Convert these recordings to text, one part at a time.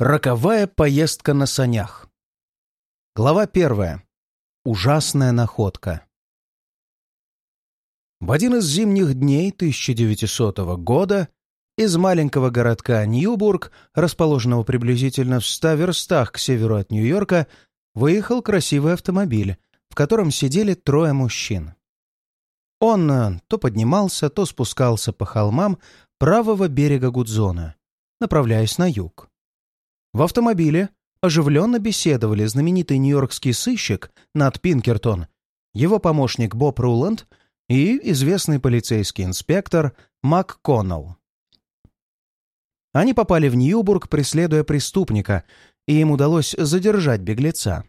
Роковая поездка на санях. Глава первая. Ужасная находка. В один из зимних дней 1900 года из маленького городка Ньюбург, расположенного приблизительно в ста верстах к северу от Нью-Йорка, выехал красивый автомобиль, в котором сидели трое мужчин. Он э, то поднимался, то спускался по холмам правого берега Гудзона, направляясь на юг. В автомобиле оживленно беседовали знаменитый нью-йоркский сыщик Нат Пинкертон, его помощник Боб Руланд и известный полицейский инспектор Мак Коннелл. Они попали в Ньюбург, преследуя преступника, и им удалось задержать беглеца.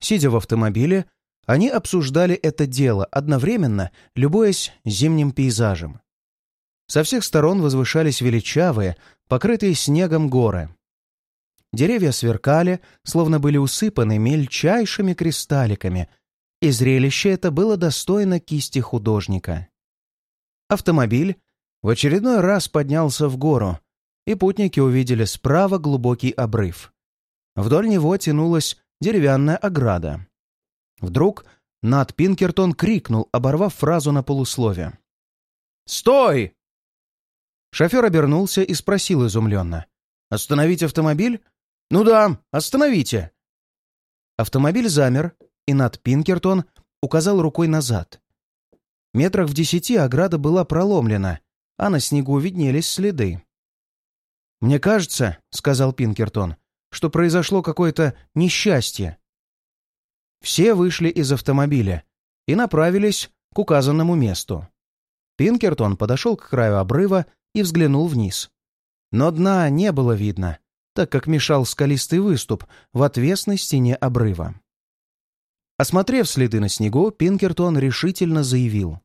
Сидя в автомобиле, они обсуждали это дело, одновременно любуясь зимним пейзажем. Со всех сторон возвышались величавые, покрытые снегом горы. Деревья сверкали, словно были усыпаны мельчайшими кристалликами, и зрелище это было достойно кисти художника. Автомобиль в очередной раз поднялся в гору, и путники увидели справа глубокий обрыв. Вдоль него тянулась деревянная ограда. Вдруг Нат Пинкертон крикнул, оборвав фразу на полуслове. «Стой!» Шофер обернулся и спросил изумленно. «Остановить автомобиль?» «Ну да, остановите!» Автомобиль замер, и Нат Пинкертон указал рукой назад. Метрах в десяти ограда была проломлена, а на снегу виднелись следы. «Мне кажется, — сказал Пинкертон, — что произошло какое-то несчастье. Все вышли из автомобиля и направились к указанному месту. Пинкертон подошел к краю обрыва и взглянул вниз. Но дна не было видно, так как мешал скалистый выступ в отвесной стене обрыва. Осмотрев следы на снегу, Пинкертон решительно заявил.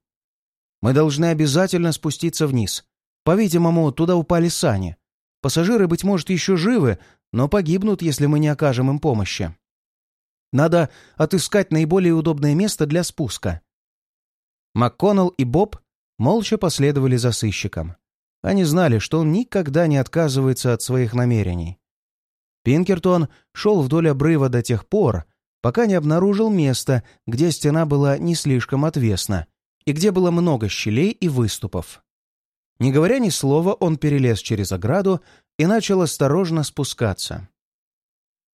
«Мы должны обязательно спуститься вниз. По-видимому, туда упали сани. Пассажиры, быть может, еще живы, но погибнут, если мы не окажем им помощи. Надо отыскать наиболее удобное место для спуска. МакКоннелл и Боб молча последовали за сыщиком. Они знали, что он никогда не отказывается от своих намерений. Пинкертон шел вдоль обрыва до тех пор, пока не обнаружил место, где стена была не слишком отвесна и где было много щелей и выступов. Не говоря ни слова, он перелез через ограду и начал осторожно спускаться.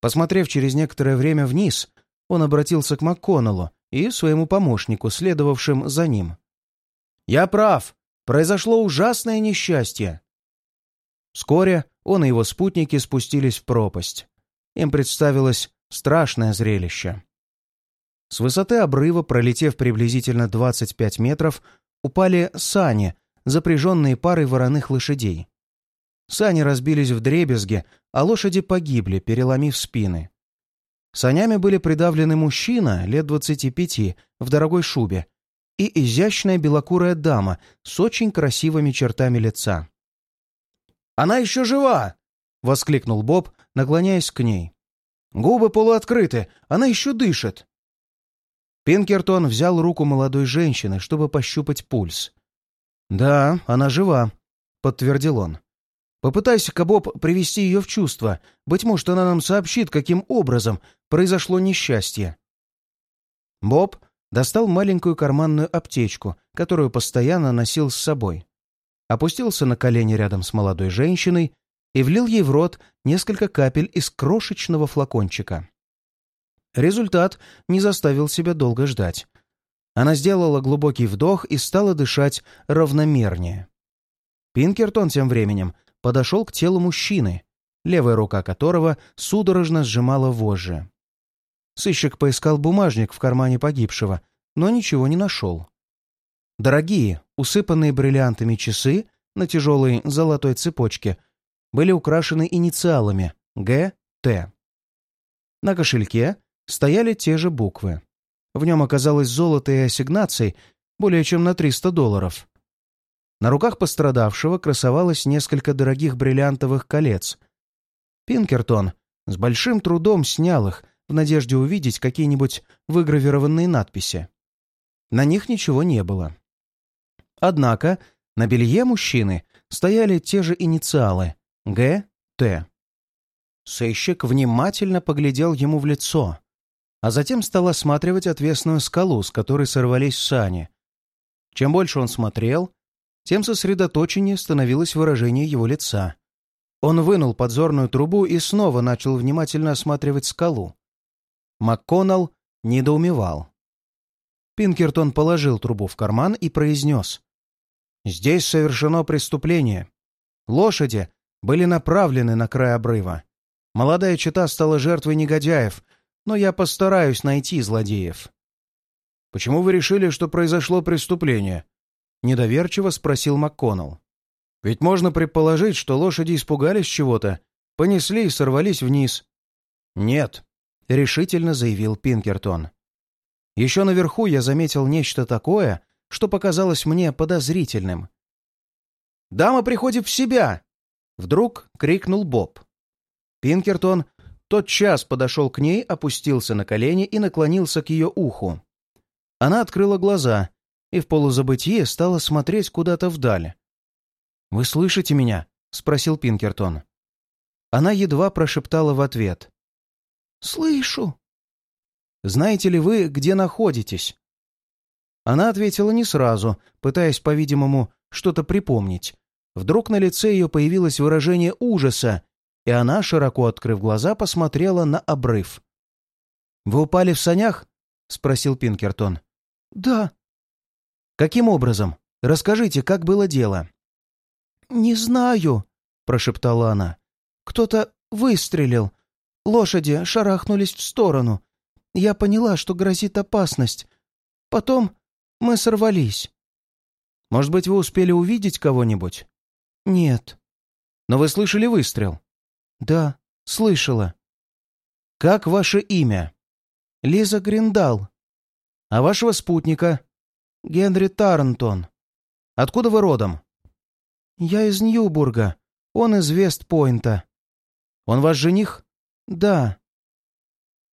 Посмотрев через некоторое время вниз, он обратился к МакКоннеллу и своему помощнику, следовавшим за ним. «Я прав. Произошло ужасное несчастье». Вскоре он и его спутники спустились в пропасть. Им представилось страшное зрелище. С высоты обрыва, пролетев приблизительно 25 метров, упали сани, запряженные парой вороных лошадей. Сани разбились в дребезги, а лошади погибли, переломив спины. Санями были придавлены мужчина лет двадцати пяти в дорогой шубе и изящная белокурая дама с очень красивыми чертами лица. «Она еще жива!» — воскликнул Боб, наклоняясь к ней. «Губы полуоткрыты, она еще дышит!» Пинкертон взял руку молодой женщины, чтобы пощупать пульс. «Да, она жива», — подтвердил он. Попытайся-ка, Боб, привести ее в чувство. Быть может, она нам сообщит, каким образом произошло несчастье. Боб достал маленькую карманную аптечку, которую постоянно носил с собой. Опустился на колени рядом с молодой женщиной и влил ей в рот несколько капель из крошечного флакончика. Результат не заставил себя долго ждать. Она сделала глубокий вдох и стала дышать равномернее. Пинкертон тем временем подошел к телу мужчины, левая рука которого судорожно сжимала вожжи. Сыщик поискал бумажник в кармане погибшего, но ничего не нашел. Дорогие, усыпанные бриллиантами часы на тяжелой золотой цепочке были украшены инициалами Г, Т. На кошельке стояли те же буквы. В нем оказалось золото и ассигнаций более чем на 300 долларов. На руках пострадавшего красовалось несколько дорогих бриллиантовых колец. Пинкертон с большим трудом снял их в надежде увидеть какие-нибудь выгравированные надписи. На них ничего не было. Однако на белье мужчины стояли те же инициалы — Г, Т. Сыщик внимательно поглядел ему в лицо, а затем стал осматривать отвесную скалу, с которой сорвались сани. Чем больше он смотрел, тем сосредоточеннее становилось выражение его лица. Он вынул подзорную трубу и снова начал внимательно осматривать скалу. МакКоннелл недоумевал. Пинкертон положил трубу в карман и произнес. «Здесь совершено преступление. Лошади были направлены на край обрыва. Молодая чита стала жертвой негодяев, но я постараюсь найти злодеев». «Почему вы решили, что произошло преступление?» — недоверчиво спросил МакКоннелл. «Ведь можно предположить, что лошади испугались чего-то, понесли и сорвались вниз». «Нет», — решительно заявил Пинкертон. «Еще наверху я заметил нечто такое, что показалось мне подозрительным». «Дама приходит в себя!» — вдруг крикнул Боб. Пинкертон тотчас подошел к ней, опустился на колени и наклонился к ее уху. Она открыла глаза и в полузабытии стала смотреть куда-то вдаль. «Вы слышите меня?» — спросил Пинкертон. Она едва прошептала в ответ. «Слышу». «Знаете ли вы, где находитесь?» Она ответила не сразу, пытаясь, по-видимому, что-то припомнить. Вдруг на лице ее появилось выражение ужаса, и она, широко открыв глаза, посмотрела на обрыв. «Вы упали в санях?» — спросил Пинкертон. «Да». «Каким образом? Расскажите, как было дело?» «Не знаю», — прошептала она. «Кто-то выстрелил. Лошади шарахнулись в сторону. Я поняла, что грозит опасность. Потом мы сорвались». «Может быть, вы успели увидеть кого-нибудь?» «Нет». «Но вы слышали выстрел?» «Да, слышала». «Как ваше имя?» «Лиза Гриндал». А вашего спутника? Генри Тарнтон. Откуда вы родом? Я из Ньюбурга. Он из Вестпойнта. Он ваш жених? Да.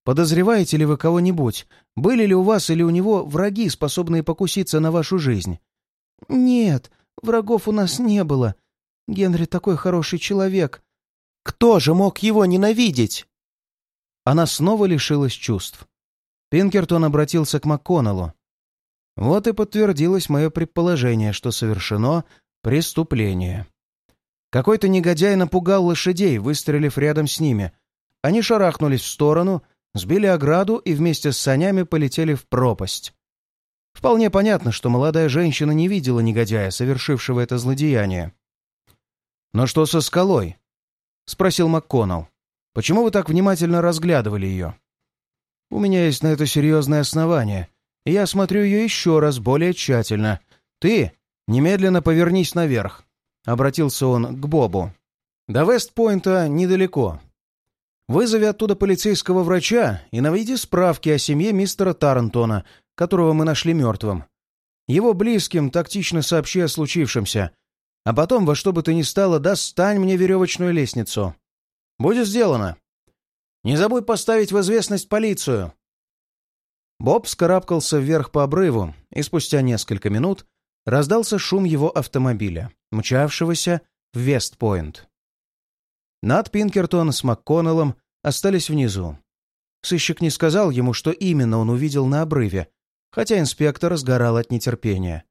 Подозреваете ли вы кого-нибудь? Были ли у вас или у него враги, способные покуситься на вашу жизнь? Нет, врагов у нас не было. Генри такой хороший человек. Кто же мог его ненавидеть? Она снова лишилась чувств. Пинкертон обратился к МакКоннеллу. Вот и подтвердилось мое предположение, что совершено преступление. Какой-то негодяй напугал лошадей, выстрелив рядом с ними. Они шарахнулись в сторону, сбили ограду и вместе с санями полетели в пропасть. Вполне понятно, что молодая женщина не видела негодяя, совершившего это злодеяние. «Но что со скалой?» — спросил МакКоннелл. «Почему вы так внимательно разглядывали ее?» У меня есть на это серьезное основание, и я смотрю ее еще раз более тщательно. Ты немедленно повернись наверх», — обратился он к Бобу. «До Вестпойнта недалеко. Вызови оттуда полицейского врача и наведи справки о семье мистера Тарантона, которого мы нашли мертвым. Его близким тактично сообщи о случившемся, а потом во что бы то ни стало достань мне веревочную лестницу. Будет сделано». Не забудь поставить в известность полицию!» Боб скарабкался вверх по обрыву, и спустя несколько минут раздался шум его автомобиля, мчавшегося в Вестпойнт. Над Пинкертон с МакКоннеллом остались внизу. Сыщик не сказал ему, что именно он увидел на обрыве, хотя инспектор сгорал от нетерпения.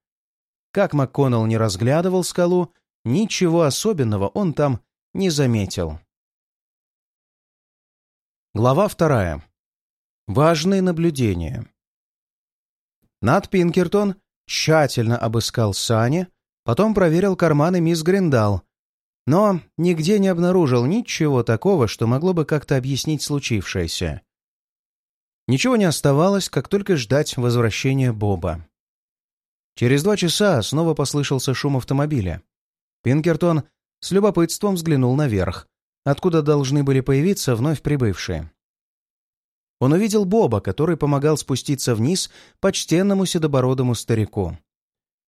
Как МакКоннелл не разглядывал скалу, ничего особенного он там не заметил. Глава вторая. Важные наблюдения. Над Пинкертон тщательно обыскал сани, потом проверил карманы мисс Гриндал, но нигде не обнаружил ничего такого, что могло бы как-то объяснить случившееся. Ничего не оставалось, как только ждать возвращения Боба. Через два часа снова послышался шум автомобиля. Пинкертон с любопытством взглянул наверх, откуда должны были появиться вновь прибывшие. Он увидел Боба, который помогал спуститься вниз почтенному седобородому старику.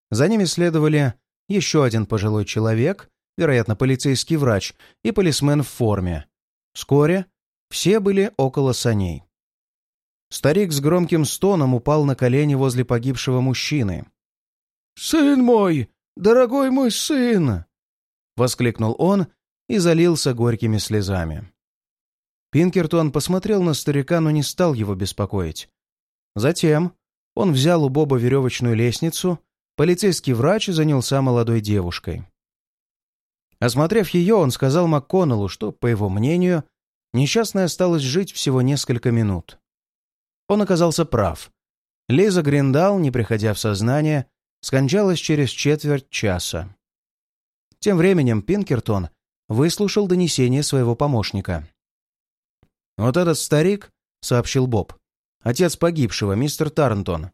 За ними следовали еще один пожилой человек, вероятно, полицейский врач, и полисмен в форме. Вскоре все были около саней. Старик с громким стоном упал на колени возле погибшего мужчины. «Сын мой! Дорогой мой сын!» — воскликнул он и залился горькими слезами. Пинкертон посмотрел на старика, но не стал его беспокоить. Затем он взял у Боба веревочную лестницу, полицейский врач занялся молодой девушкой. Осмотрев ее, он сказал МакКоннеллу, что, по его мнению, несчастная осталась жить всего несколько минут. Он оказался прав. Лиза Гриндал, не приходя в сознание, скончалась через четверть часа. Тем временем Пинкертон выслушал донесение своего помощника. «Вот этот старик», — сообщил Боб, — «отец погибшего, мистер Тарнтон.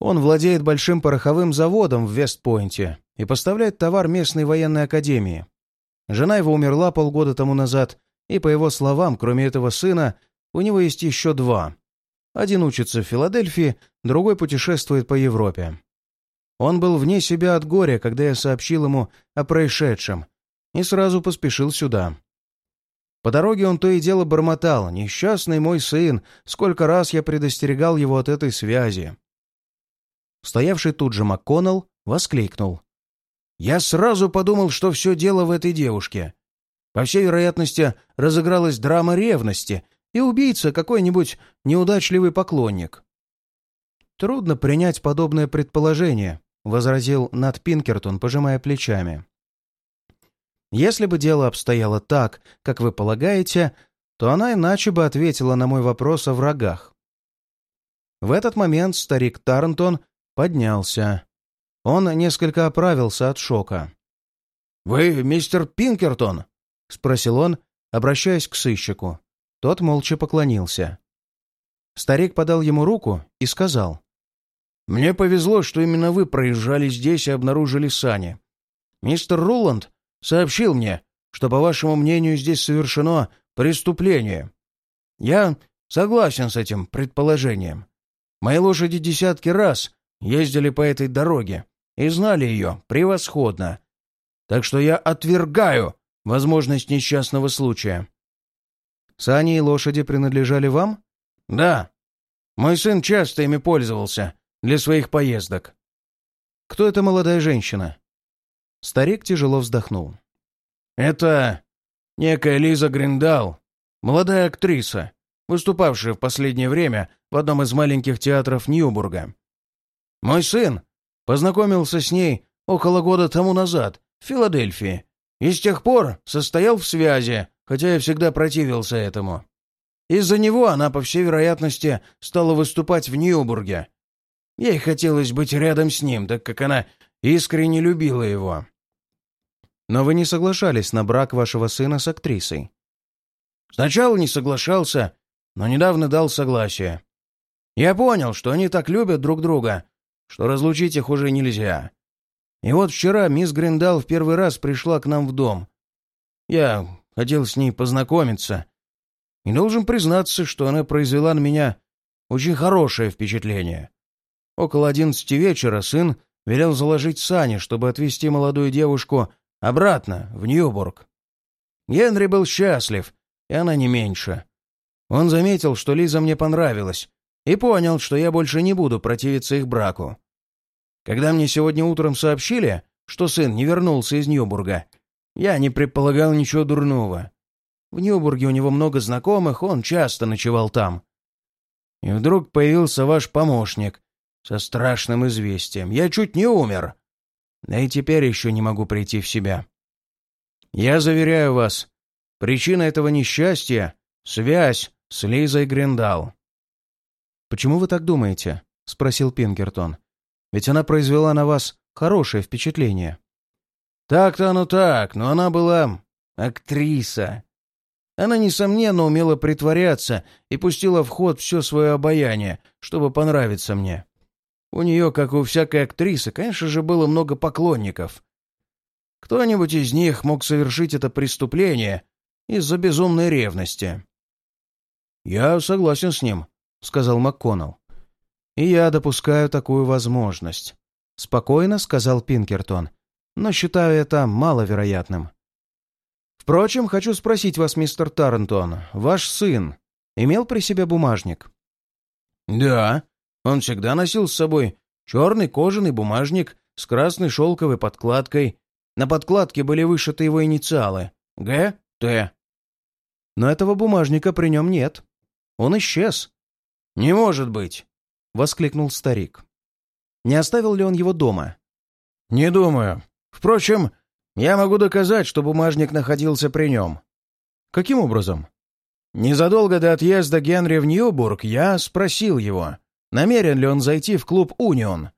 Он владеет большим пороховым заводом в Вестпойнте и поставляет товар местной военной академии. Жена его умерла полгода тому назад, и, по его словам, кроме этого сына, у него есть еще два. Один учится в Филадельфии, другой путешествует по Европе. Он был вне себя от горя, когда я сообщил ему о происшедшем, и сразу поспешил сюда. По дороге он то и дело бормотал. «Несчастный мой сын! Сколько раз я предостерегал его от этой связи!» Стоявший тут же МакКоннелл воскликнул. «Я сразу подумал, что все дело в этой девушке. По всей вероятности, разыгралась драма ревности, и убийца какой-нибудь неудачливый поклонник». «Трудно принять подобное предположение», — возразил Нат Пинкертон, пожимая плечами. «Если бы дело обстояло так, как вы полагаете, то она иначе бы ответила на мой вопрос о врагах». В этот момент старик Тарнтон поднялся. Он несколько оправился от шока. «Вы мистер Пинкертон?» — спросил он, обращаясь к сыщику. Тот молча поклонился. Старик подал ему руку и сказал. «Мне повезло, что именно вы проезжали здесь и обнаружили сани. Мистер Руланд сообщил мне, что, по вашему мнению, здесь совершено преступление. Я согласен с этим предположением. Мои лошади десятки раз ездили по этой дороге и знали ее превосходно. Так что я отвергаю возможность несчастного случая. Сани и лошади принадлежали вам? Да. Мой сын часто ими пользовался для своих поездок. Кто эта молодая женщина? Старик тяжело вздохнул. Это некая Лиза Гриндал, молодая актриса, выступавшая в последнее время в одном из маленьких театров Ньюбурга. Мой сын познакомился с ней около года тому назад в Филадельфии и с тех пор состоял в связи, хотя я всегда противился этому. Из-за него она, по всей вероятности, стала выступать в Ньюбурге. Ей хотелось быть рядом с ним, так как она искренне любила его. Но вы не соглашались на брак вашего сына с актрисой. Сначала не соглашался, но недавно дал согласие. Я понял, что они так любят друг друга, что разлучить их уже нельзя. И вот вчера мисс Гриндал в первый раз пришла к нам в дом. Я хотел с ней познакомиться. И должен признаться, что она произвела на меня очень хорошее впечатление. Около одиннадцати вечера сын велел заложить сани, чтобы отвезти молодую девушку обратно, в Ньюбург. Генри был счастлив, и она не меньше. Он заметил, что Лиза мне понравилась, и понял, что я больше не буду противиться их браку. Когда мне сегодня утром сообщили, что сын не вернулся из Ньюбурга, я не предполагал ничего дурного. В Ньюбурге у него много знакомых, он часто ночевал там. И вдруг появился ваш помощник со страшным известием. Я чуть не умер. Да и теперь еще не могу прийти в себя. Я заверяю вас, причина этого несчастья — связь с Лизой Гриндал. «Почему вы так думаете?» — спросил Пингертон. «Ведь она произвела на вас хорошее впечатление». «Так-то оно так, но она была актриса. Она, несомненно, умела притворяться и пустила в ход все свое обаяние, чтобы понравиться мне. У нее, как у всякой актрисы, конечно же, было много поклонников. Кто-нибудь из них мог совершить это преступление из-за безумной ревности». «Я согласен с ним», — сказал МакКоннелл. «И я допускаю такую возможность», — спокойно сказал Пинкертон, «но считаю это маловероятным». «Впрочем, хочу спросить вас, мистер Таррентон, ваш сын имел при себе бумажник?» «Да, он всегда носил с собой черный кожаный бумажник с красной шелковой подкладкой. На подкладке были вышиты его инициалы — Г. Т. но этого бумажника при нем нет. Он исчез. «Не может быть!» — воскликнул старик. Не оставил ли он его дома? «Не думаю. Впрочем, я могу доказать, что бумажник находился при нем». «Каким образом?» Незадолго до отъезда Генри в Ньюбург я спросил его, намерен ли он зайти в клуб «Унион».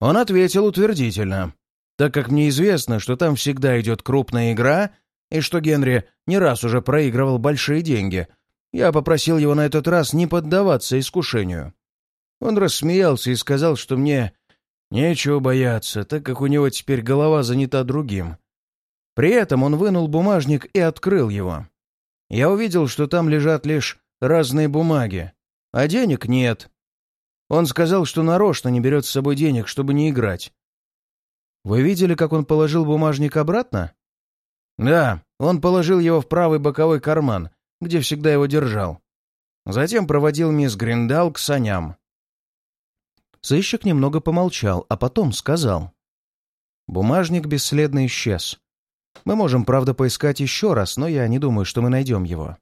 Он ответил утвердительно, так как мне известно, что там всегда идет крупная игра и что Генри не раз уже проигрывал большие деньги. Я попросил его на этот раз не поддаваться искушению. Он рассмеялся и сказал, что мне нечего бояться, так как у него теперь голова занята другим. При этом он вынул бумажник и открыл его. Я увидел, что там лежат лишь разные бумаги, а денег нет. Он сказал, что нарочно не берет с собой денег, чтобы не играть. Вы видели, как он положил бумажник обратно? Да, он положил его в правый боковой карман, где всегда его держал. Затем проводил мисс Гриндал к саням. Сыщик немного помолчал, а потом сказал. Бумажник бесследно исчез. Мы можем, правда, поискать еще раз, но я не думаю, что мы найдем его.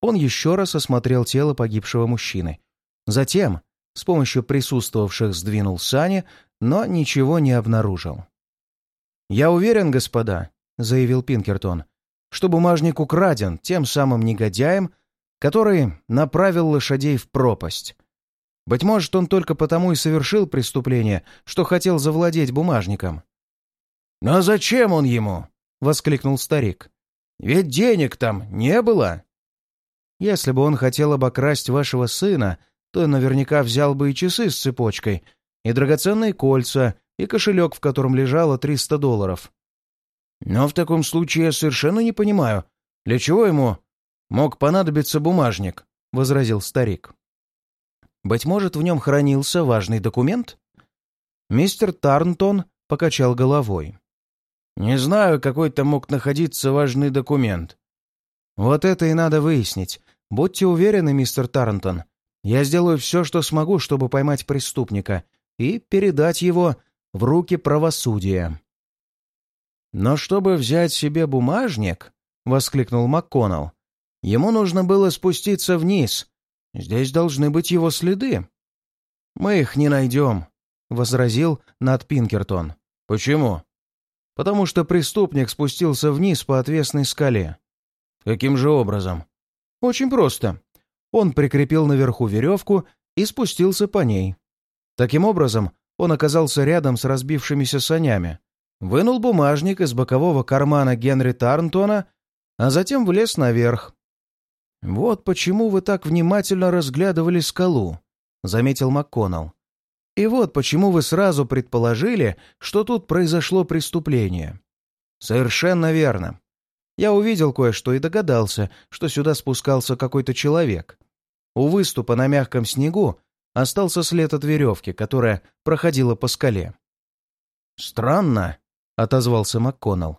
Он еще раз осмотрел тело погибшего мужчины. Затем, с помощью присутствовавших, сдвинул сани, но ничего не обнаружил. «Я уверен, господа», — заявил Пинкертон, «что бумажник украден тем самым негодяем, который направил лошадей в пропасть. Быть может, он только потому и совершил преступление, что хотел завладеть бумажником». «Но зачем он ему?» — воскликнул старик. «Ведь денег там не было!» «Если бы он хотел обокрасть вашего сына, то наверняка взял бы и часы с цепочкой, и драгоценные кольца, и кошелек, в котором лежало 300 долларов». «Но в таком случае я совершенно не понимаю, для чего ему мог понадобиться бумажник?» — возразил старик. «Быть может, в нем хранился важный документ?» Мистер Тарнтон покачал головой. Не знаю, какой там мог находиться важный документ. Вот это и надо выяснить. Будьте уверены, мистер Тарнтон. Я сделаю все, что смогу, чтобы поймать преступника и передать его в руки правосудия. Но чтобы взять себе бумажник, — воскликнул МакКоннелл, — ему нужно было спуститься вниз. Здесь должны быть его следы. Мы их не найдем, — возразил Нат Пинкертон. Почему? потому что преступник спустился вниз по отвесной скале. Каким же образом? Очень просто. Он прикрепил наверху веревку и спустился по ней. Таким образом, он оказался рядом с разбившимися санями, вынул бумажник из бокового кармана Генри Тарнтона, а затем влез наверх. «Вот почему вы так внимательно разглядывали скалу», — заметил МакКоннелл. И вот почему вы сразу предположили, что тут произошло преступление. Совершенно верно. Я увидел кое-что и догадался, что сюда спускался какой-то человек. У выступа на мягком снегу остался след от веревки, которая проходила по скале. «Странно», — отозвался МакКоннелл.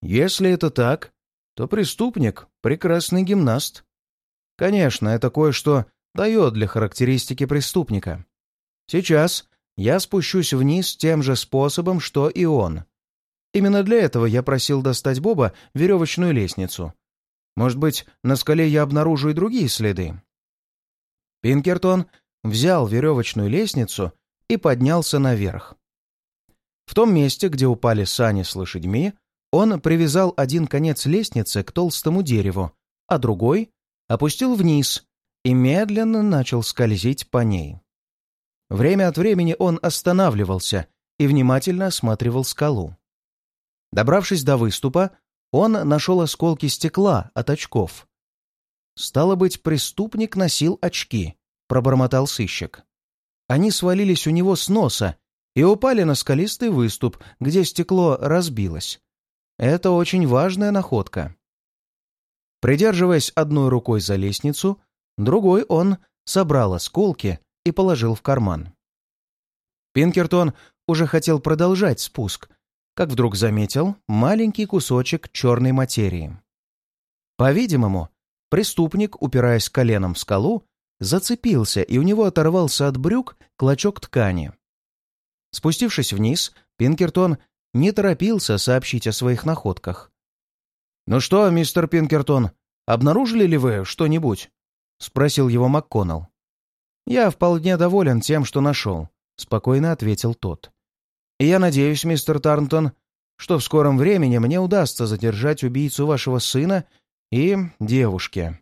«Если это так, то преступник — прекрасный гимнаст. Конечно, это кое-что дает для характеристики преступника. Сейчас я спущусь вниз тем же способом, что и он. Именно для этого я просил достать Боба веревочную лестницу. Может быть, на скале я обнаружу и другие следы. Пинкертон взял веревочную лестницу и поднялся наверх. В том месте, где упали сани с лошадьми, он привязал один конец лестницы к толстому дереву, а другой опустил вниз и медленно начал скользить по ней. Время от времени он останавливался и внимательно осматривал скалу. Добравшись до выступа, он нашел осколки стекла от очков. «Стало быть, преступник носил очки», — пробормотал сыщик. Они свалились у него с носа и упали на скалистый выступ, где стекло разбилось. Это очень важная находка. Придерживаясь одной рукой за лестницу, другой он собрал осколки и положил в карман. Пинкертон уже хотел продолжать спуск, как вдруг заметил маленький кусочек черной материи. По-видимому, преступник, упираясь коленом в скалу, зацепился, и у него оторвался от брюк клочок ткани. Спустившись вниз, Пинкертон не торопился сообщить о своих находках. «Ну что, мистер Пинкертон, Обнаружили ли вы что-нибудь?» — спросил его МакКоннелл. «Я вполне доволен тем, что нашел», — спокойно ответил тот. «И я надеюсь, мистер Тарнтон, что в скором времени мне удастся задержать убийцу вашего сына и девушки.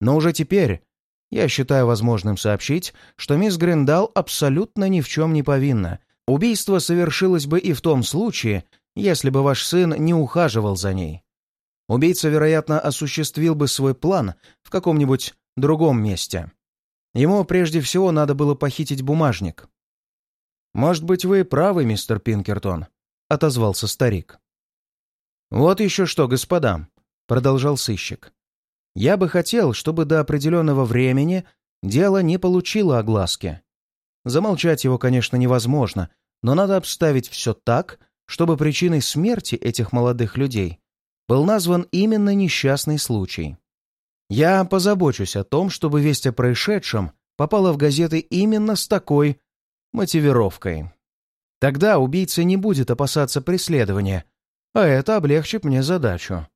Но уже теперь я считаю возможным сообщить, что мисс Гриндал абсолютно ни в чем не повинна. Убийство совершилось бы и в том случае, если бы ваш сын не ухаживал за ней. Убийца, вероятно, осуществил бы свой план в каком-нибудь другом месте. Ему прежде всего надо было похитить бумажник. «Может быть, вы правы, мистер Пинкертон», — отозвался старик. «Вот еще что, господа», — продолжал сыщик. Я бы хотел, чтобы до определенного времени дело не получило огласки. Замолчать его, конечно, невозможно, но надо обставить все так, чтобы причиной смерти этих молодых людей был назван именно несчастный случай. Я позабочусь о том, чтобы весть о происшедшем попала в газеты именно с такой мотивировкой. Тогда убийца не будет опасаться преследования, а это облегчит мне задачу.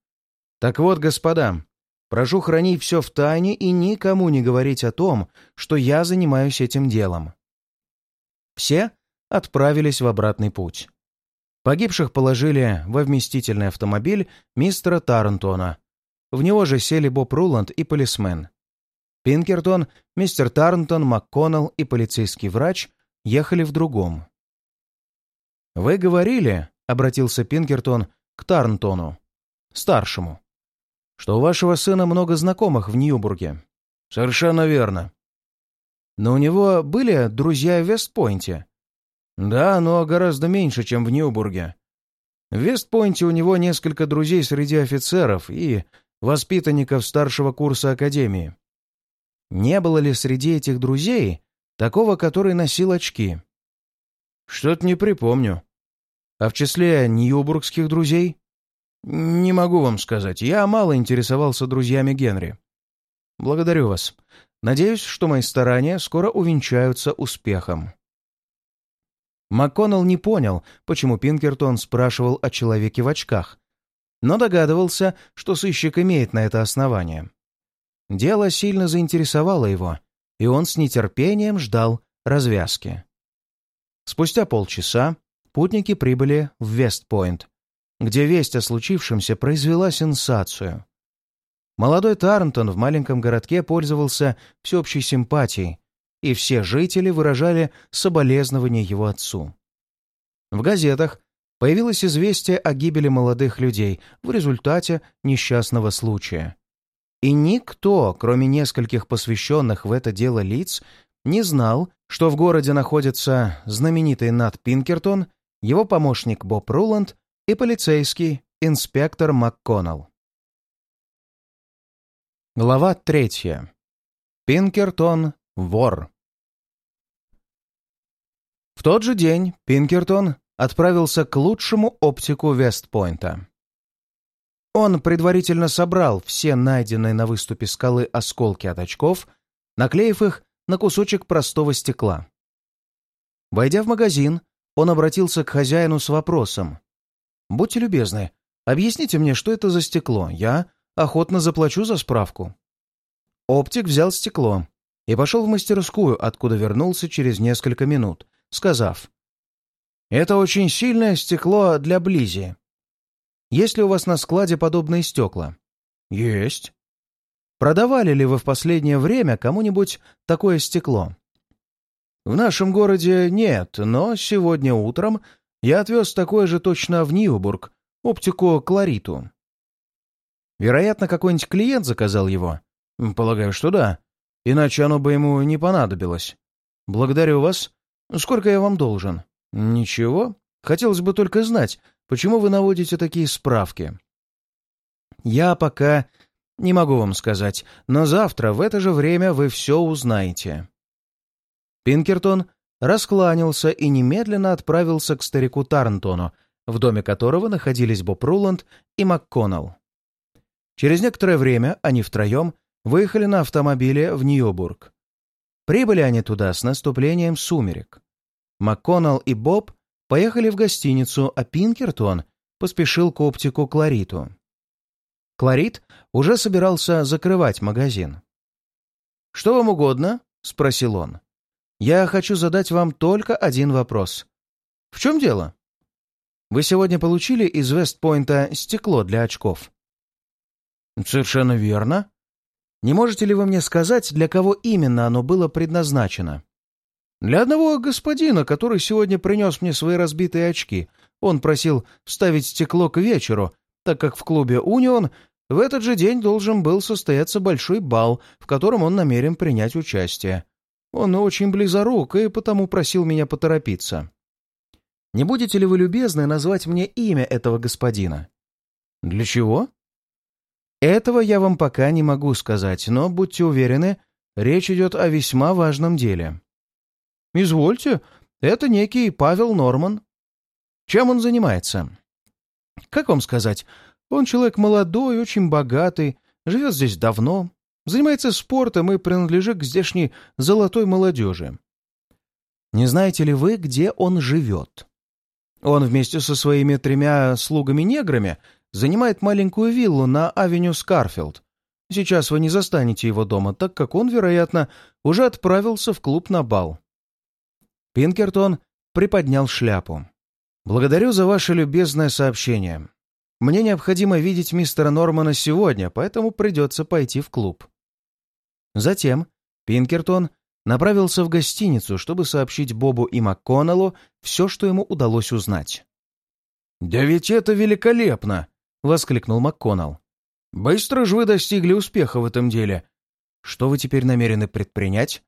Так вот, господа, Прошу хранить все в тайне и никому не говорить о том, что я занимаюсь этим делом. Все отправились в обратный путь. Погибших положили во вместительный автомобиль мистера Тарнтона. В него же сели Боб Руланд и полисмен. Пинкертон, мистер Тарнтон, МакКоннелл и полицейский врач ехали в другом. «Вы говорили», — обратился Пинкертон к Тарнтону, старшему, что у вашего сына много знакомых в Ньюбурге. Совершенно верно. Но у него были друзья в Вестпойнте? Да, но гораздо меньше, чем в Ньюбурге. В Вестпойнте у него несколько друзей среди офицеров и воспитанников старшего курса Академии. Не было ли среди этих друзей такого, который носил очки? Что-то не припомню. А в числе ньюбургских друзей? «Не могу вам сказать. Я мало интересовался друзьями Генри». «Благодарю вас. Надеюсь, что мои старания скоро увенчаются успехом». МакКоннелл не понял, почему Пинкертон спрашивал о человеке в очках, но догадывался, что сыщик имеет на это основание. Дело сильно заинтересовало его, и он с нетерпением ждал развязки. Спустя полчаса путники прибыли в Вестпойнт, где весть о случившемся произвела сенсацию. Молодой Тарнтон в маленьком городке пользовался всеобщей симпатией, и все жители выражали соболезнования его отцу. В газетах появилось известие о гибели молодых людей в результате несчастного случая. И никто, кроме нескольких посвященных в это дело лиц, не знал, что в городе находится знаменитый Нат Пинкертон, его помощник Боб Руланд и полицейский инспектор МакКоннелл. Глава третья. Пинкертон — вор. В тот же день Пинкертон отправился к лучшему оптику Вестпойнта. Он предварительно собрал все найденные на выступе скалы осколки от очков, наклеив их на кусочек простого стекла. Войдя в магазин, он обратился к хозяину с вопросом, Будьте любезны, объясните мне, что это за стекло. Я охотно заплачу за справку». Оптик взял стекло и пошел в мастерскую, откуда вернулся через несколько минут, сказав, «Это очень сильное стекло для близи. Есть ли у вас на складе подобные стекла?» «Есть». «Продавали ли вы в последнее время кому-нибудь такое стекло?» «В нашем городе нет, но сегодня утром я отвез такое же точно в Ньюбург, оптику Клариту. Вероятно, какой-нибудь клиент заказал его. Полагаю, что да. Иначе оно бы ему не понадобилось. Благодарю вас. Сколько я вам должен? Ничего. Хотелось бы только знать, почему вы наводите такие справки. Я пока не могу вам сказать, но завтра в это же время вы все узнаете. Пинкертон раскланялся и немедленно отправился к старику Тарнтону, в доме которого находились Боб Руланд и МакКоннелл. Через некоторое время они втроем выехали на автомобиле в Ньюбург. Прибыли они туда с наступлением сумерек. МакКоннелл и Боб поехали в гостиницу, а Пинкертон поспешил к оптику Клариту. Кларит уже собирался закрывать магазин. «Что вам угодно?» — спросил он. «Я хочу задать вам только один вопрос. В чем дело?» «Вы сегодня получили из Вестпойнта стекло для очков?» «Совершенно верно. Не можете ли вы мне сказать, для кого именно оно было предназначено?» «Для одного господина, который сегодня принес мне свои разбитые очки. Он просил вставить стекло к вечеру, так как в клубе «Унион» в этот же день должен был состояться большой бал, в котором он намерен принять участие. Он очень близорук и потому просил меня поторопиться. «Не будете ли вы любезны назвать мне имя этого господина?» «Для чего?» «Этого я вам пока не могу сказать, но, будьте уверены, речь идет о весьма важном деле». «Извольте, это некий Павел Норман». «Чем он занимается?» Как вам сказать, он человек молодой, очень богатый, живет здесь давно, занимается спортом и принадлежит к здешней золотой молодежи. Не знаете ли вы, где он живет? Он вместе со своими тремя слугами-неграми занимает маленькую виллу на авеню Скарфилд. Сейчас вы не застанете его дома, так как он, вероятно, уже отправился в клуб на бал. Пинкертон приподнял шляпу. «Благодарю за ваше любезное сообщение. Мне необходимо видеть мистера Нормана сегодня, поэтому придется пойти в клуб». Затем Пинкертон направился в гостиницу, чтобы сообщить Бобу и МакКоннеллу все, что ему удалось узнать. «Да ведь это великолепно!» — воскликнул МакКоннелл. «Быстро же вы достигли успеха в этом деле. Что вы теперь намерены предпринять?»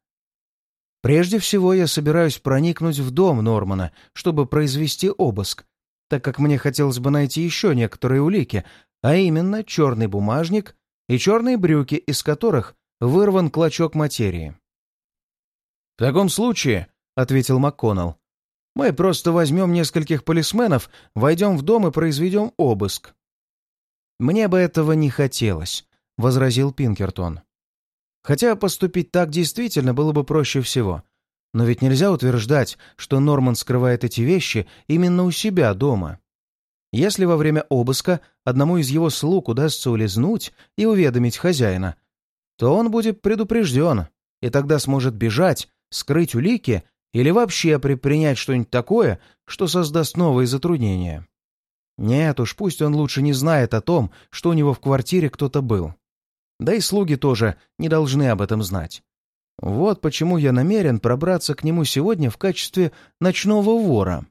Прежде всего, я собираюсь проникнуть в дом Нормана, чтобы произвести обыск, так как мне хотелось бы найти еще некоторые улики, а именно черный бумажник и черные брюки, из которых вырван клочок материи. «В таком случае», — ответил МакКоннелл, — «мы просто возьмем нескольких полисменов, войдем в дом и произведем обыск». «Мне бы этого не хотелось», — возразил Пинкертон. Хотя поступить так действительно было бы проще всего. Но ведь нельзя утверждать, что Норман скрывает эти вещи именно у себя дома. Если во время обыска одному из его слуг удастся улизнуть и уведомить хозяина, то он будет предупрежден и тогда сможет бежать, скрыть улики или вообще предпринять что-нибудь такое, что создаст новые затруднения. Нет уж, пусть он лучше не знает о том, что у него в квартире кто-то был. Да и слуги тоже не должны об этом знать. Вот почему я намерен пробраться к нему сегодня в качестве ночного вора.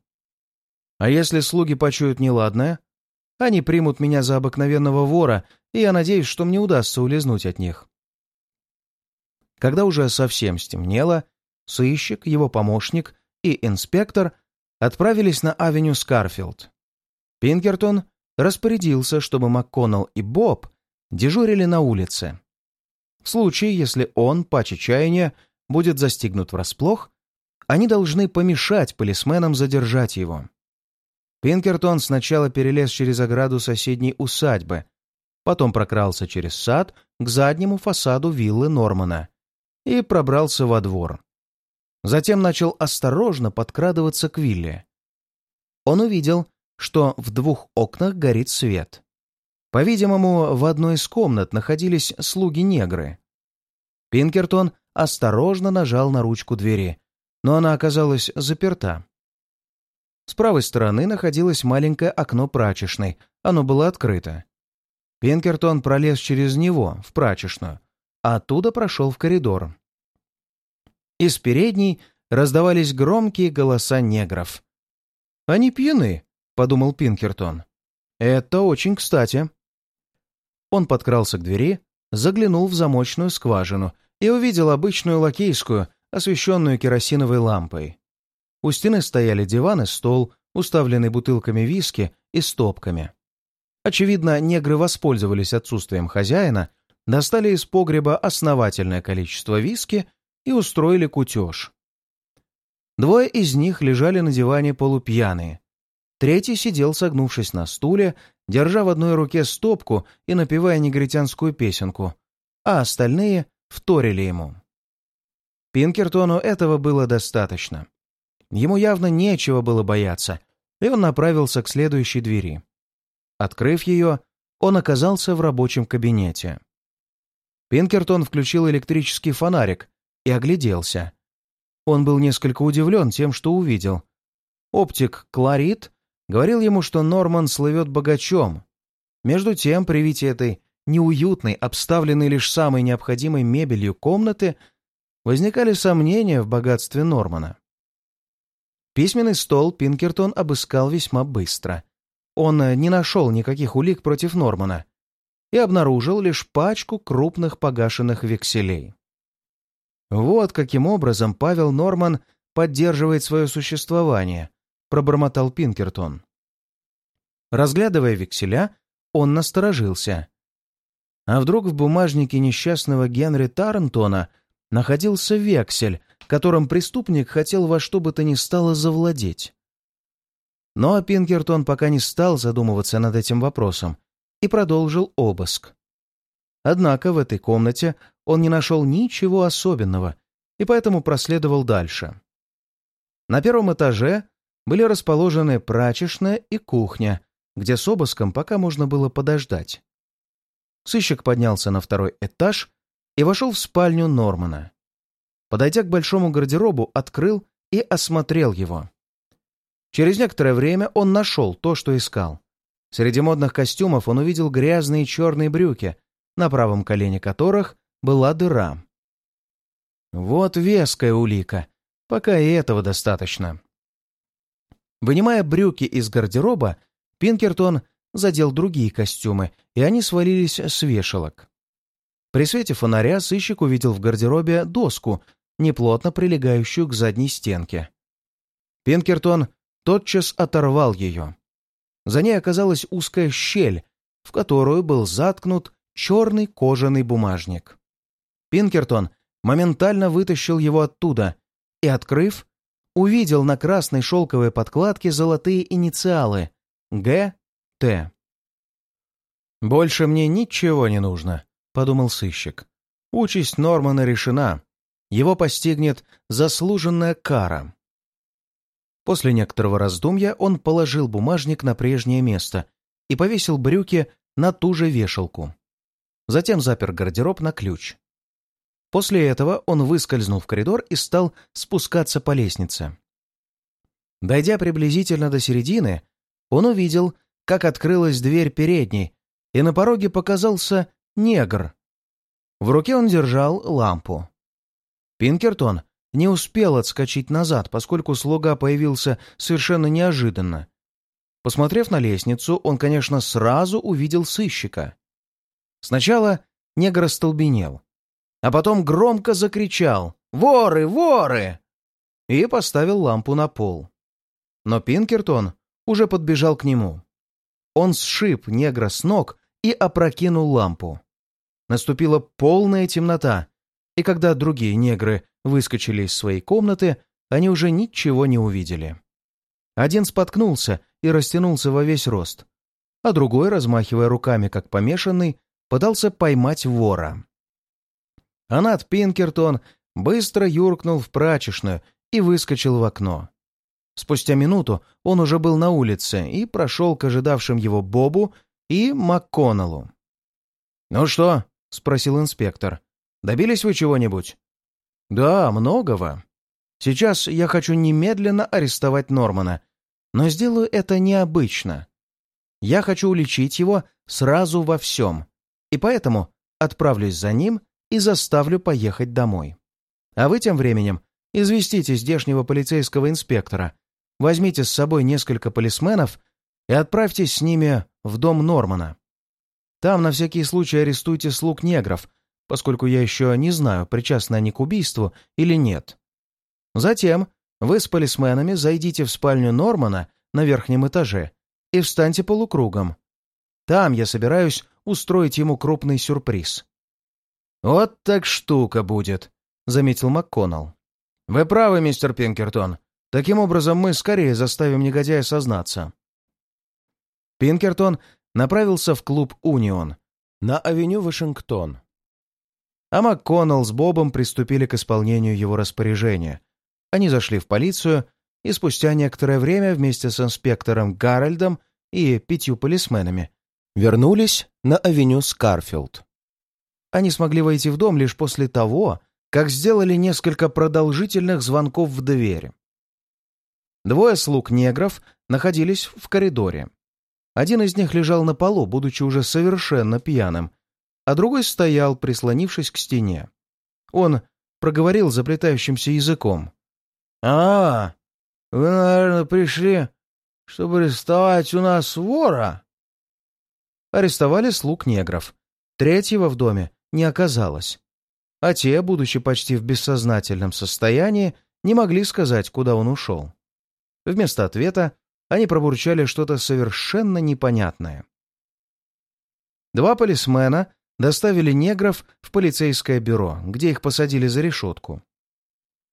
А если слуги почуют неладное, они примут меня за обыкновенного вора, и я надеюсь, что мне удастся улизнуть от них. Когда уже совсем стемнело, сыщик, его помощник и инспектор отправились на авеню Скарфилд. Пинкертон распорядился, чтобы МакКоннелл и Боб дежурили на улице. В случае, если он, по чаяния, будет застигнут врасплох, они должны помешать полисменам задержать его. Пинкертон сначала перелез через ограду соседней усадьбы, потом прокрался через сад к заднему фасаду виллы Нормана и пробрался во двор. Затем начал осторожно подкрадываться к вилле. Он увидел, что в двух окнах горит свет. По-видимому, в одной из комнат находились слуги-негры. Пинкертон осторожно нажал на ручку двери, но она оказалась заперта. С правой стороны находилось маленькое окно прачечной, оно было открыто. Пинкертон пролез через него, в прачечную, а оттуда прошел в коридор. Из передней раздавались громкие голоса негров. «Они пьяны», — подумал Пинкертон. «Это очень кстати». Он подкрался к двери, заглянул в замочную скважину и увидел обычную лакейскую, освещенную керосиновой лампой. У стены стояли диван и стол, уставленный бутылками виски и стопками. Очевидно, негры воспользовались отсутствием хозяина, достали из погреба основательное количество виски и устроили кутеж. Двое из них лежали на диване полупьяные. Третий сидел, согнувшись на стуле, держа в одной руке стопку и напевая негритянскую песенку, а остальные вторили ему. Пинкертону этого было достаточно. Ему явно нечего было бояться, и он направился к следующей двери. Открыв ее, он оказался в рабочем кабинете. Пинкертон включил электрический фонарик и огляделся. Он был несколько удивлен тем, что увидел. Оптик Кларит говорил ему, что Норман слывет богачом. Между тем, при виде этой неуютной, обставленной лишь самой необходимой мебелью комнаты, возникали сомнения в богатстве Нормана. Письменный стол Пинкертон обыскал весьма быстро. Он э, не нашел никаких улик против Нормана и обнаружил лишь пачку крупных погашенных векселей. «Вот каким образом Павел Норман поддерживает свое существование», — пробормотал Пинкертон. Разглядывая векселя, он насторожился. А вдруг в бумажнике несчастного Генри Тарнтона находился вексель, которым преступник хотел во что бы то ни стало завладеть. Но Пинкертон пока не стал задумываться над этим вопросом и продолжил обыск. Однако в этой комнате он не нашел ничего особенного и поэтому проследовал дальше. На первом этаже были расположены прачечная и кухня, где с обыском пока можно было подождать. Сыщик поднялся на второй этаж и вошел в спальню Нормана. Подойдя к большому гардеробу, открыл и осмотрел его. Через некоторое время он нашел то, что искал. Среди модных костюмов он увидел грязные черные брюки, на правом колене которых была дыра. Вот веская улика. Пока и этого достаточно. Вынимая брюки из гардероба, Пинкертон задел другие костюмы, и они свалились с вешалок. При свете фонаря сыщик увидел в гардеробе доску неплотно прилегающую к задней стенке. Пинкертон тотчас оторвал ее. За ней оказалась узкая щель, в которую был заткнут черный кожаный бумажник. Пинкертон моментально вытащил его оттуда и, открыв, увидел на красной шелковой подкладке золотые инициалы «Г. Т». «Больше мне ничего не нужно», — подумал сыщик. «Участь Нормана решена его постигнет заслуженная кара. После некоторого раздумья он положил бумажник на прежнее место и повесил брюки на ту же вешалку. Затем запер гардероб на ключ. После этого он выскользнул в коридор и стал спускаться по лестнице. Дойдя приблизительно до середины, он увидел, как открылась дверь передней, и на пороге показался негр. В руке он держал лампу. Пинкертон не успел отскочить назад, поскольку слуга появился совершенно неожиданно. Посмотрев на лестницу, он, конечно, сразу увидел сыщика. Сначала негр остолбенел, а потом громко закричал «Воры! Воры!» и поставил лампу на пол. Но Пинкертон уже подбежал к нему. Он сшиб негра с ног и опрокинул лампу. Наступила полная темнота, и когда другие негры выскочили из своей комнаты, они уже ничего не увидели. Один споткнулся и растянулся во весь рост, а другой, размахивая руками как помешанный, пытался поймать вора. Анат Пинкертон быстро юркнул в прачечную и выскочил в окно. Спустя минуту он уже был на улице и прошел к ожидавшим его Бобу и МакКоннеллу. «Ну что?» — спросил инспектор. Добились вы чего-нибудь?» «Да, многого. Сейчас я хочу немедленно арестовать Нормана, но сделаю это необычно. Я хочу уличить его сразу во всем, и поэтому отправлюсь за ним и заставлю поехать домой. А вы тем временем известите здешнего полицейского инспектора, возьмите с собой несколько полисменов и отправьтесь с ними в дом Нормана. Там на всякий случай арестуйте слуг негров, поскольку я еще не знаю, причастны они к убийству или нет. Затем вы с полисменами зайдите в спальню Нормана на верхнем этаже и встаньте полукругом. Там я собираюсь устроить ему крупный сюрприз. «Вот так штука будет», — заметил МакКоннелл. «Вы правы, мистер Пинкертон. Таким образом, мы скорее заставим негодяя сознаться». Пинкертон направился в клуб «Унион» на авеню Вашингтон а МакКоннелл с Бобом приступили к исполнению его распоряжения. Они зашли в полицию, и спустя некоторое время вместе с инспектором Гарольдом и пятью полисменами вернулись на авеню Скарфилд. Они смогли войти в дом лишь после того, как сделали несколько продолжительных звонков в дверь. Двое слуг негров находились в коридоре. Один из них лежал на полу, будучи уже совершенно пьяным, а другой стоял, прислонившись к стене. Он проговорил заплетающимся языком. «А, вы, наверное, пришли, чтобы арестовать у нас вора?» Арестовали слуг негров. Третьего в доме не оказалось. А те, будучи почти в бессознательном состоянии, не могли сказать, куда он ушел. Вместо ответа они пробурчали что-то совершенно непонятное. Два полисмена доставили негров в полицейское бюро, где их посадили за решетку.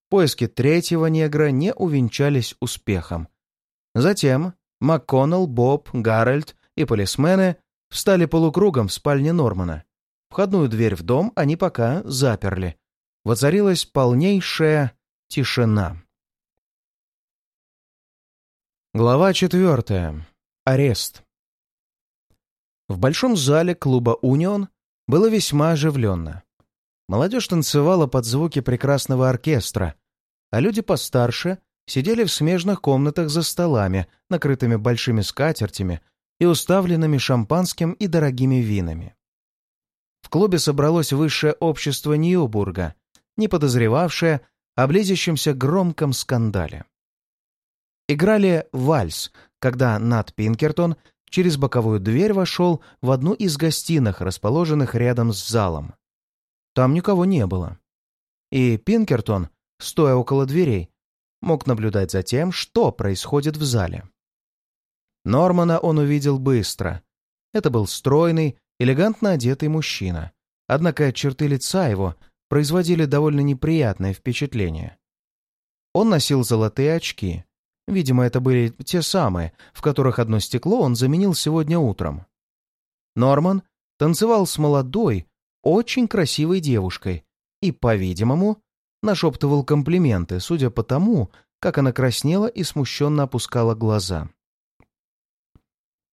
Поиски третьего негра не увенчались успехом. Затем МакКоннелл, Боб, Гарольд и полисмены встали полукругом в спальне Нормана. Входную дверь в дом они пока заперли. Воцарилась полнейшая тишина. Глава четвертая. Арест. В большом зале клуба «Унион» было весьма оживленно. Молодежь танцевала под звуки прекрасного оркестра, а люди постарше сидели в смежных комнатах за столами, накрытыми большими скатертями и уставленными шампанским и дорогими винами. В клубе собралось высшее общество Ньюбурга, не подозревавшее о близящемся громком скандале. Играли вальс, когда Нат Пинкертон через боковую дверь вошел в одну из гостиных, расположенных рядом с залом. Там никого не было. И Пинкертон, стоя около дверей, мог наблюдать за тем, что происходит в зале. Нормана он увидел быстро. Это был стройный, элегантно одетый мужчина. Однако черты лица его производили довольно неприятное впечатление. Он носил золотые очки. Видимо, это были те самые, в которых одно стекло он заменил сегодня утром. Норман танцевал с молодой, очень красивой девушкой и, по-видимому, нашептывал комплименты, судя по тому, как она краснела и смущенно опускала глаза.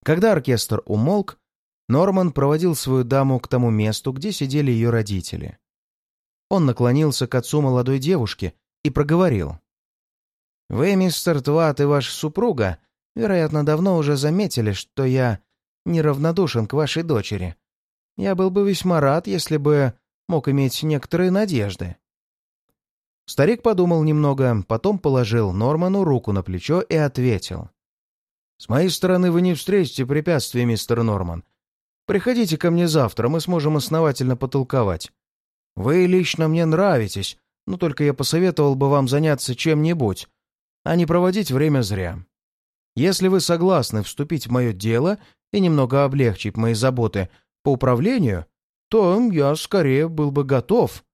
Когда оркестр умолк, Норман проводил свою даму к тому месту, где сидели ее родители. Он наклонился к отцу молодой девушки и проговорил. «Вы, мистер Тват и ваша супруга, вероятно, давно уже заметили, что я неравнодушен к вашей дочери. Я был бы весьма рад, если бы мог иметь некоторые надежды». Старик подумал немного, потом положил Норману руку на плечо и ответил. «С моей стороны вы не встретите препятствий, мистер Норман. Приходите ко мне завтра, мы сможем основательно потолковать. Вы лично мне нравитесь, но только я посоветовал бы вам заняться чем-нибудь, а не проводить время зря. Если вы согласны вступить в мое дело и немного облегчить мои заботы по управлению, то я скорее был бы готов.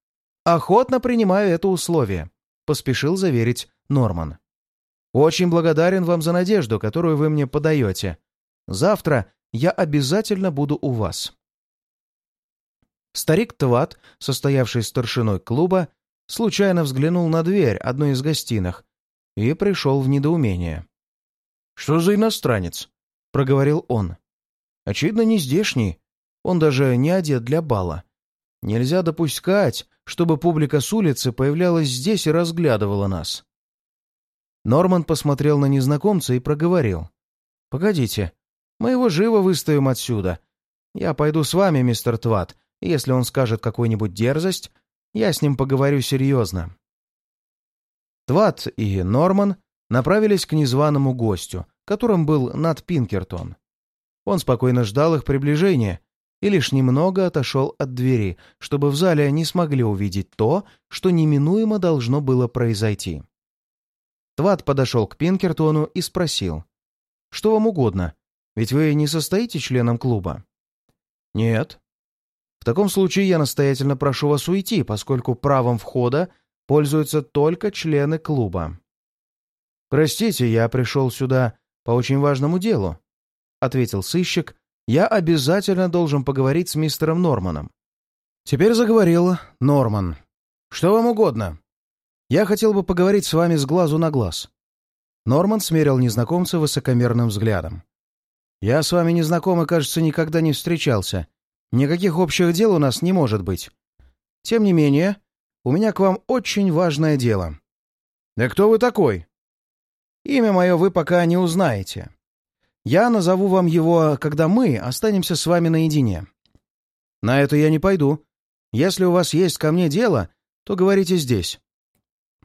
Охотно принимаю это условие», — поспешил заверить Норман. Очень благодарен вам за надежду, которую вы мне подаете. Завтра я обязательно буду у вас». Старик Тват, состоявший старшиной клуба, случайно взглянул на дверь одной из гостиных и пришел в недоумение. «Что за иностранец?» — проговорил он. «Очевидно, не здешний. Он даже не одет для бала. Нельзя допускать, чтобы публика с улицы появлялась здесь и разглядывала нас. Норман посмотрел на незнакомца и проговорил. «Погодите, мы его живо выставим отсюда. Я пойду с вами, мистер Тват, если он скажет какую-нибудь дерзость, я с ним поговорю серьезно». Тват и Норман направились к незваному гостю, которым был Нат Пинкертон. Он спокойно ждал их приближения и лишь немного отошел от двери, чтобы в зале они смогли увидеть то, что неминуемо должно было произойти. Тват подошел к Пинкертону и спросил. «Что вам угодно? Ведь вы не состоите членом клуба?» «Нет». «В таком случае я настоятельно прошу вас уйти, поскольку правом входа пользуются только члены клуба». «Простите, я пришел сюда по очень важному делу», — ответил сыщик. «Я обязательно должен поговорить с мистером Норманом». Теперь заговорил Норман. «Что вам угодно?» Я хотел бы поговорить с вами с глазу на глаз». Норман смерил незнакомца высокомерным взглядом. «Я с вами не знаком и, кажется, никогда не встречался. Никаких общих дел у нас не может быть. Тем не менее, у меня к вам очень важное дело». «Да кто вы такой?» «Имя мое вы пока не узнаете. Я назову вам его, когда мы останемся с вами наедине. На это я не пойду. Если у вас есть ко мне дело, то говорите здесь.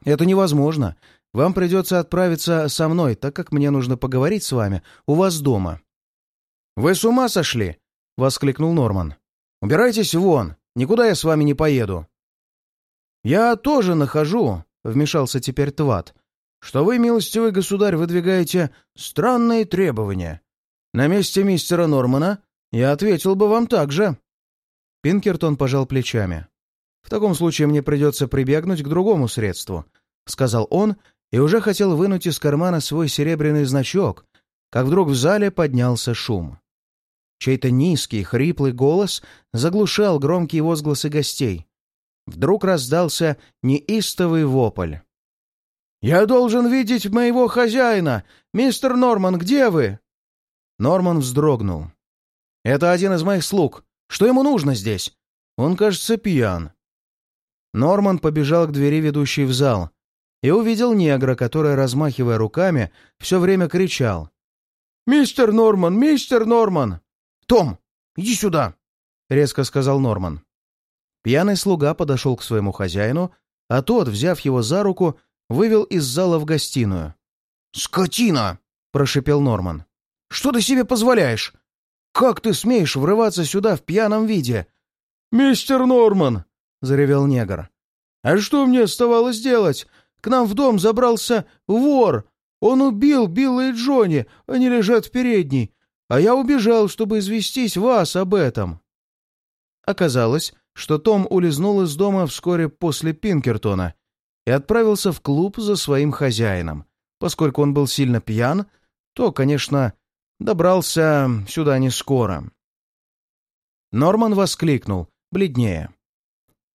Это невозможно. Вам придется отправиться со мной, так как мне нужно поговорить с вами у вас дома». «Вы с ума сошли?» — воскликнул Норман. «Убирайтесь вон, никуда я с вами не поеду». «Я тоже нахожу», — вмешался теперь Тват, «что вы, милостивый государь, выдвигаете странные требования. На месте мистера Нормана я ответил бы вам так же». Пинкертон пожал плечами. «В таком случае мне придется прибегнуть к другому средству», — сказал он и уже хотел вынуть из кармана свой серебряный значок, как вдруг в зале поднялся шум. Чей-то низкий, хриплый голос заглушал громкие возгласы гостей. Вдруг раздался неистовый вопль. «Я должен видеть моего хозяина! Мистер Норман, где вы?» Норман вздрогнул. «Это один из моих слуг. Что ему нужно здесь? Он, кажется, пьян». Норман побежал к двери, ведущей в зал, и увидел негра, который, размахивая руками, все время кричал. «Мистер Норман! Мистер Норман!» «Том, иди сюда!» — резко сказал Норман. Пьяный слуга подошел к своему хозяину, а тот, взяв его за руку, вывел из зала в гостиную. «Скотина!» — прошепел Норман. «Что ты себе позволяешь? Как ты смеешь врываться сюда в пьяном виде?» «Мистер Норман!» — заревел негр. «А что мне оставалось делать? К нам в дом забрался вор. Он убил Билла и Джонни, они лежат в передней. А я убежал, чтобы известить вас об этом». Оказалось, что Том улизнул из дома вскоре после Пинкертона и отправился в клуб за своим хозяином. Поскольку он был сильно пьян, то, конечно, добрался сюда не скоро. Норман воскликнул, бледнее.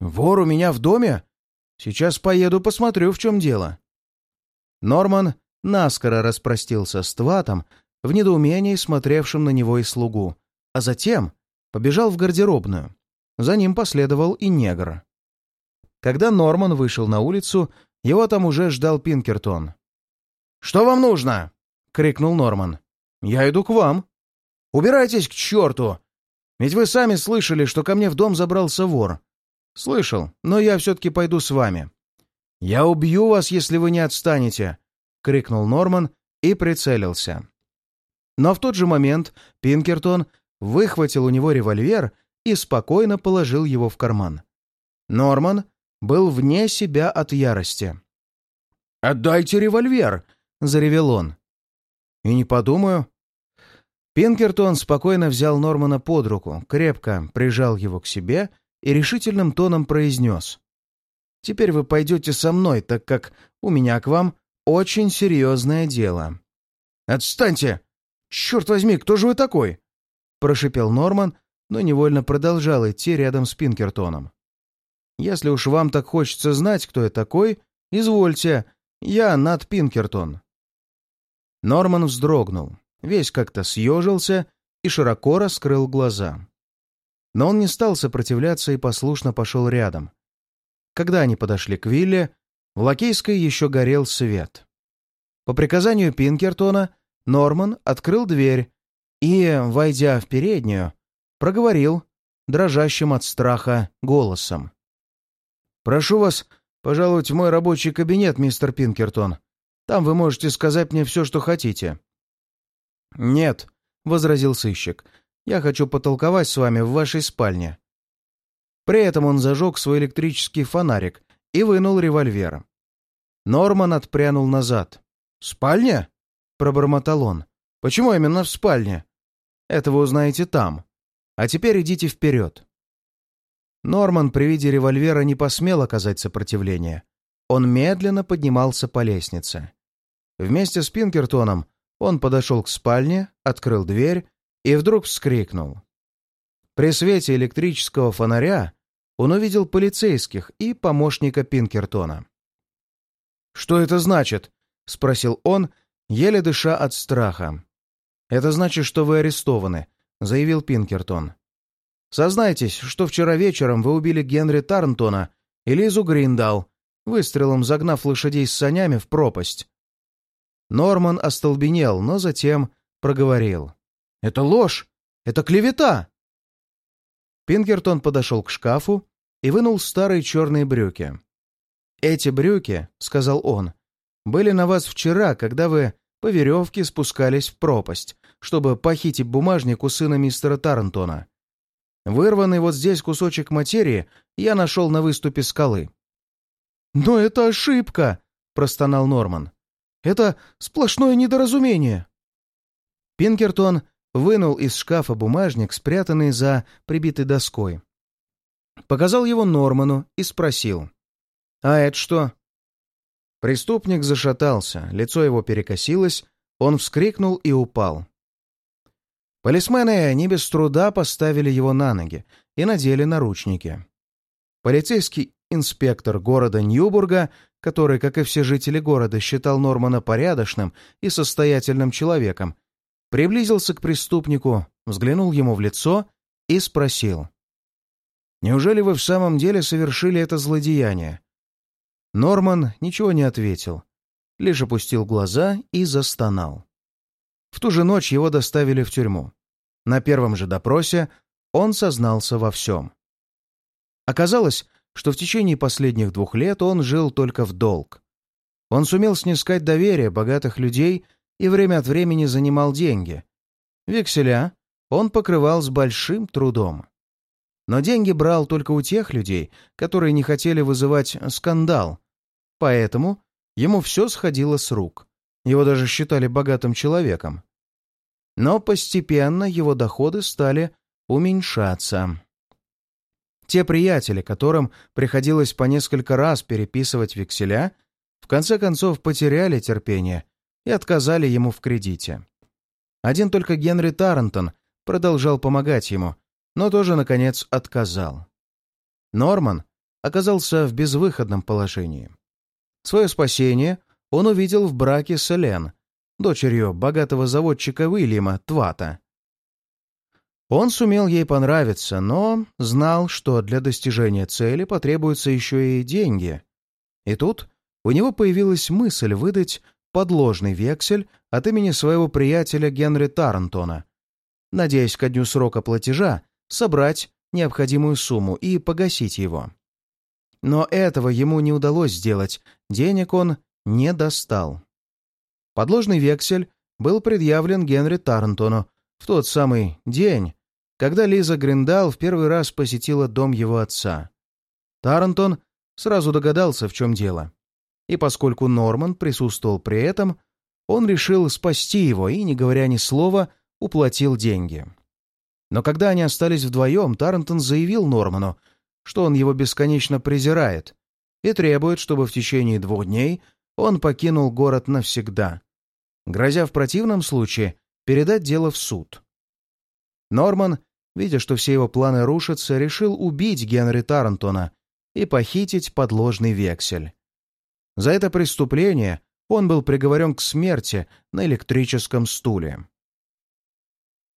«Вор у меня в доме? Сейчас поеду посмотрю, в чем дело». Норман наскоро распростился с Тватом, в недоумении смотревшим на него и слугу, а затем побежал в гардеробную. За ним последовал и негр. Когда Норман вышел на улицу, его там уже ждал Пинкертон. «Что вам нужно?» — крикнул Норман. «Я иду к вам». «Убирайтесь к черту! Ведь вы сами слышали, что ко мне в дом забрался вор. «Слышал, но я все-таки пойду с вами». «Я убью вас, если вы не отстанете!» — крикнул Норман и прицелился. Но в тот же момент Пинкертон выхватил у него револьвер и спокойно положил его в карман. Норман был вне себя от ярости. «Отдайте револьвер!» — заревел он. «И не подумаю». Пинкертон спокойно взял Нормана под руку, крепко прижал его к себе и решительным тоном произнес. «Теперь вы пойдете со мной, так как у меня к вам очень серьезное дело». «Отстаньте! Черт возьми, кто же вы такой?» Прошипел Норман, но невольно продолжал идти рядом с Пинкертоном. «Если уж вам так хочется знать, кто я такой, извольте, я Нат Пинкертон». Норман вздрогнул, весь как-то съежился и широко раскрыл глаза. Но он не стал сопротивляться и послушно пошел рядом. Когда они подошли к вилле, в Лакейской еще горел свет. По приказанию Пинкертона Норман открыл дверь и, войдя в переднюю, проговорил дрожащим от страха голосом. «Прошу вас пожаловать в мой рабочий кабинет, мистер Пинкертон. Там вы можете сказать мне все, что хотите». «Нет», — возразил сыщик, я хочу потолковать с вами в вашей спальне». При этом он зажег свой электрический фонарик и вынул револьвер. Норман отпрянул назад. «Спальня?» — пробормотал он. «Почему именно в спальне?» «Это вы узнаете там. А теперь идите вперед». Норман при виде револьвера не посмел оказать сопротивление. Он медленно поднимался по лестнице. Вместе с Пинкертоном он подошел к спальне, открыл дверь и вдруг вскрикнул. При свете электрического фонаря он увидел полицейских и помощника Пинкертона. «Что это значит?» — спросил он, еле дыша от страха. «Это значит, что вы арестованы», — заявил Пинкертон. «Сознайтесь, что вчера вечером вы убили Генри Тарнтона и Лизу Гриндал, выстрелом загнав лошадей с санями в пропасть». Норман остолбенел, но затем проговорил. «Это ложь! Это клевета!» Пинкертон подошел к шкафу и вынул старые черные брюки. «Эти брюки, — сказал он, — были на вас вчера, когда вы по веревке спускались в пропасть, чтобы похитить бумажник у сына мистера Тарантона. Вырванный вот здесь кусочек материи я нашел на выступе скалы». «Но это ошибка!» — простонал Норман. «Это сплошное недоразумение!» Пинкертон вынул из шкафа бумажник, спрятанный за прибитой доской. Показал его Норману и спросил. «А это что?» Преступник зашатался, лицо его перекосилось, он вскрикнул и упал. Полисмены не без труда поставили его на ноги и надели наручники. Полицейский инспектор города Ньюбурга, который, как и все жители города, считал Нормана порядочным и состоятельным человеком, приблизился к преступнику, взглянул ему в лицо и спросил. «Неужели вы в самом деле совершили это злодеяние?» Норман ничего не ответил, лишь опустил глаза и застонал. В ту же ночь его доставили в тюрьму. На первом же допросе он сознался во всем. Оказалось, что в течение последних двух лет он жил только в долг. Он сумел снискать доверие богатых людей и время от времени занимал деньги. Векселя он покрывал с большим трудом. Но деньги брал только у тех людей, которые не хотели вызывать скандал. Поэтому ему все сходило с рук. Его даже считали богатым человеком. Но постепенно его доходы стали уменьшаться. Те приятели, которым приходилось по несколько раз переписывать векселя, в конце концов потеряли терпение и отказали ему в кредите. Один только Генри Таррентон продолжал помогать ему, но тоже, наконец, отказал. Норман оказался в безвыходном положении. Свое спасение он увидел в браке с Элен, дочерью богатого заводчика Уильяма Твата. Он сумел ей понравиться, но знал, что для достижения цели потребуются еще и деньги. И тут у него появилась мысль выдать подложный вексель от имени своего приятеля Генри Тарантона, надеясь ко дню срока платежа собрать необходимую сумму и погасить его. Но этого ему не удалось сделать, денег он не достал. Подложный вексель был предъявлен Генри Тарантону в тот самый день, когда Лиза Гриндал в первый раз посетила дом его отца. Тарантон сразу догадался, в чем дело. И поскольку Норман присутствовал при этом, он решил спасти его и, не говоря ни слова, уплатил деньги. Но когда они остались вдвоем, Тарантон заявил Норману, что он его бесконечно презирает и требует, чтобы в течение двух дней он покинул город навсегда, грозя в противном случае передать дело в суд. Норман, видя, что все его планы рушатся, решил убить Генри Тарантона и похитить подложный вексель. За это преступление он был приговорен к смерти на электрическом стуле.